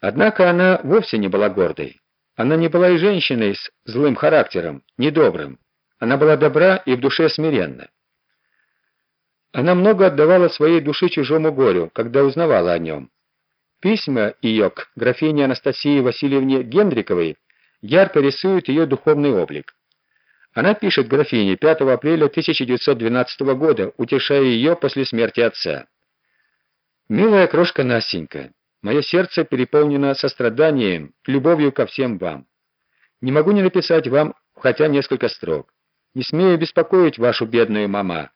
Однако она вовсе не была гордой. Она не была и женщиной с злым характером, недобрым. Она была добра и в душе смиренна. Она много отдавала своей души чужому горю, когда узнавала о нем. Письма ее к графине Анастасии Васильевне Гендриковой ярко рисуют ее духовный облик. Она пишет графине 5 апреля 1912 года, утешая ее после смерти отца. «Милая крошка Настенька, мое сердце переполнено состраданием, любовью ко всем вам. Не могу не написать вам хотя несколько строк. Не смею беспокоить вашу бедную мама.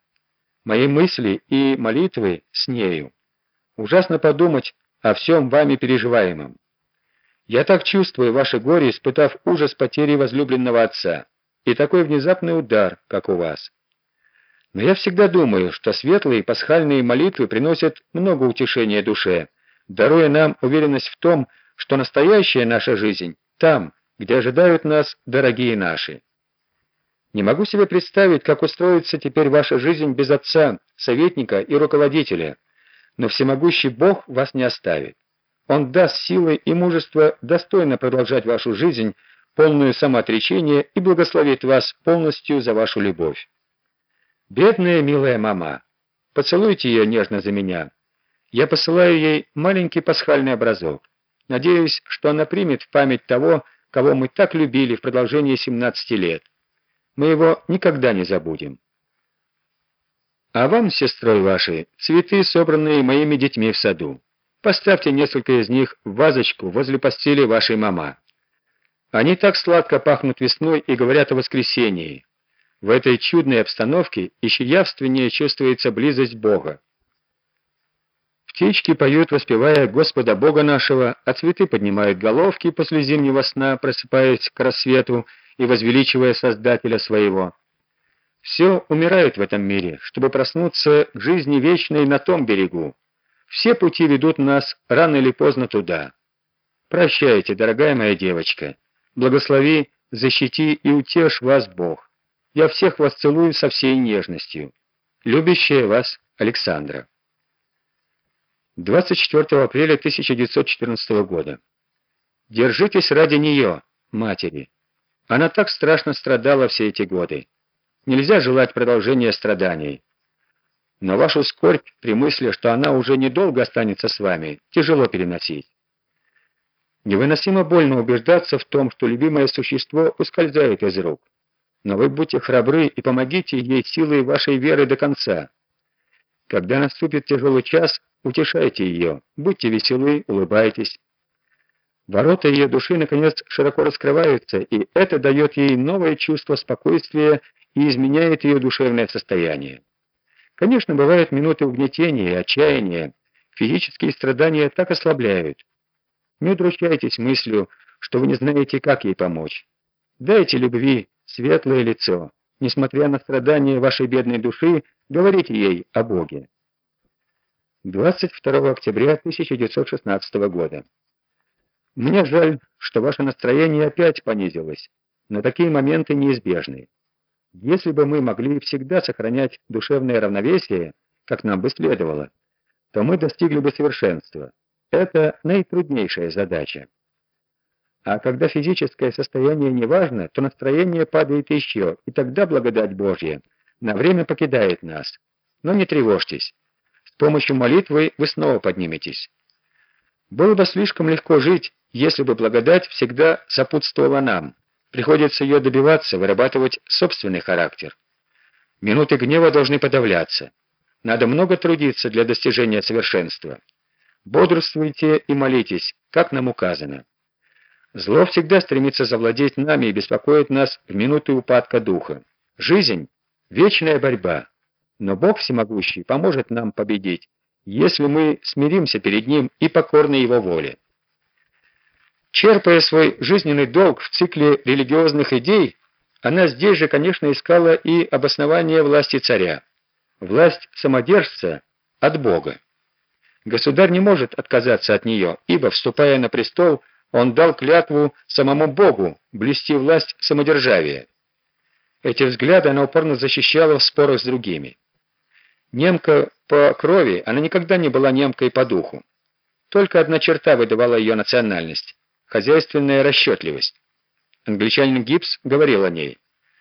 Мои мысли и молитвы с нею. Ужасно подумать о всем вами переживаемом. Я так чувствую ваше горе, испытав ужас потери возлюбленного отца, и такой внезапный удар, как у вас. Но я всегда думаю, что светлые пасхальные молитвы приносят много утешения душе, даруя нам уверенность в том, что настоящая наша жизнь там, где ожидают нас дорогие наши. Не могу себе представить, как устроится теперь ваша жизнь без отца, советника и руководителя, но всемогущий Бог вас не оставит. Он даст силы и мужество достойно продолжать вашу жизнь, полную самоотречения и благословит вас полностью за вашу любовь. Бедная милая мама, поцелуйте ее нежно за меня. Я посылаю ей маленький пасхальный образок. Надеюсь, что она примет в память того, кого мы так любили в продолжении 17 лет. Мы его никогда не забудем. А вам, сестрой вашей, цветы, собранные моими детьми в саду. Поставьте несколько из них в вазочку возле постели вашей мамы. Они так сладко пахнут весной и говорят о воскресении. В этой чудной обстановке еще явственнее чувствуется близость Бога. Птички поют, воспевая Господа Бога нашего, а цветы поднимают головки после зимнего сна, просыпаясь к рассвету и возвеличивая Создателя своего. Все умирают в этом мире, чтобы проснуться к жизни вечной на том берегу. Все пути ведут нас рано или поздно туда. Прощайте, дорогая моя девочка. Благослови, защити и утешь вас Бог. Я всех вас целую со всей нежностью. Любящая вас Александра. 24 апреля 1914 года. Держитесь ради нее, матери. Она так страшно страдала все эти годы. Нельзя желать продолжения страданий. Но вашу скорбь при мысли, что она уже недолго останется с вами, тяжело переносить. Невыносимо больно убеждаться в том, что любимое существо ускользает из рук. Но вы будьте храбры и помогите ей силой вашей веры до конца. Когда наступит тяжелый час, утешайте ее, будьте веселы, улыбайтесь. Ворота ее души, наконец, широко раскрываются, и это дает ей новое чувство спокойствия и изменяет ее душевное состояние. Конечно, бывают минуты угнетения и отчаяния, физические страдания так ослабляют. Не удручайтесь мыслью, что вы не знаете, как ей помочь. Дайте любви светлое лицо. Несмотря на страдания вашей бедной души, говорите ей о Боге. 22 октября 1916 года. Мне жаль, что ваше настроение опять понизилось, но такие моменты неизбежны. Если бы мы могли всегда сохранять душевное равновесие, как нам бы следовало, то мы достигли бы совершенства. Это наитруднейшая задача. А когда физическое состояние не важно, то настроение падает еще, и тогда благодать Божья на время покидает нас. Но не тревожьтесь. Помощью молитвы вы снова подниметесь. Было бы слишком легко жить, если бы благодать всегда сопутствовала нам. Приходится ее добиваться, вырабатывать собственный характер. Минуты гнева должны подавляться. Надо много трудиться для достижения совершенства. Бодрствуйте и молитесь, как нам указано. Зло всегда стремится завладеть нами и беспокоит нас в минуты упадка духа. Жизнь — вечная борьба, но Бог всемогущий поможет нам победить, если мы смиримся перед Ним и покорны Его воле. Черпая свой жизненный долг в цикле религиозных идей, она здесь же, конечно, искала и обоснование власти царя. Власть самодержца от Бога. Государь не может отказаться от нее, ибо, вступая на престол, он дал клятву самому Богу блести власть самодержавия. Эти взгляды она упорно защищала в спорах с другими. Немка по крови, она никогда не была немкой по духу. Только одна черта выдавала ее национальность – хозяйственная расчетливость. Англичанин Гибс говорил о ней.